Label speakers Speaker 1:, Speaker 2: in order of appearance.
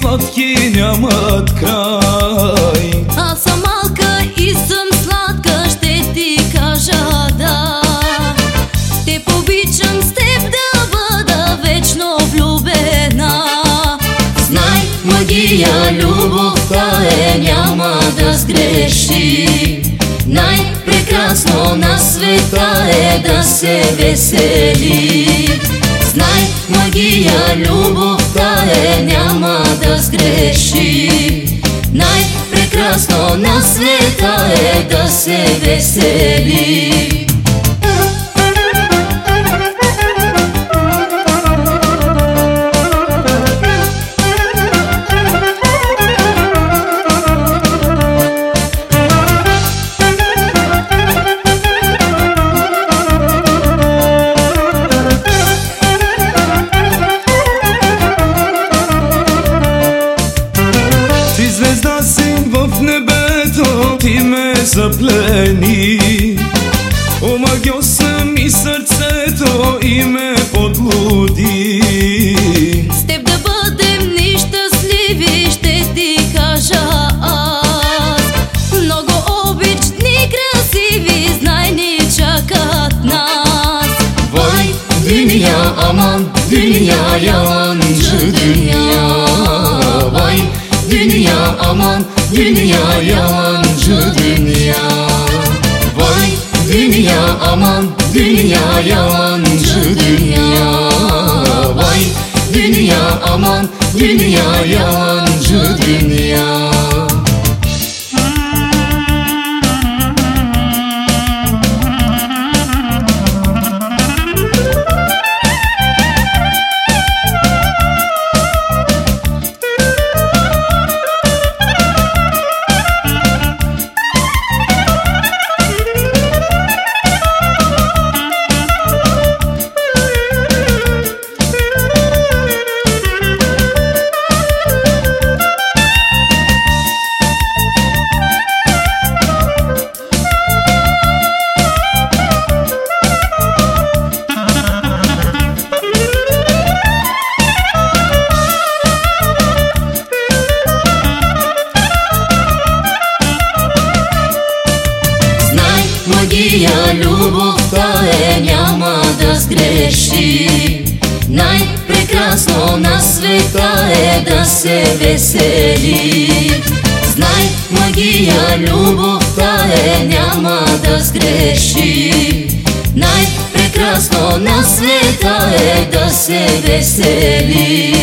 Speaker 1: сладки
Speaker 2: съм малка и съм сладка, ще ти кажа Те побичам с теб да бъда вечно влюбена. Знай, магия, любовта е, няма да сгреши. Най-прекрасно на света е да се весели. Знай, магия, любовта е, няма да сгреши Най-прекрасно на света е да се весели
Speaker 1: си в небето, ти ме заплени. Омагьоса ми сърцето и ме подлуди.
Speaker 2: С теб да бъдем ни щастливи, ще ти кажа аз. Много обични, красиви, знай ни чакат нас.
Speaker 1: Vay
Speaker 2: dünya aman dünya yalancı dünya Vay dünya aman dünya yalancı dünya. Vay dünya aman dünya yalancı dünya. Vay dünya aman dünya yalancı dünya магия, любовта е, няма да сгреши. Най-прекрасно на света е да се весели. Знай, магия, любовта е, няма да сгреши. Най-прекрасно на света е да се весели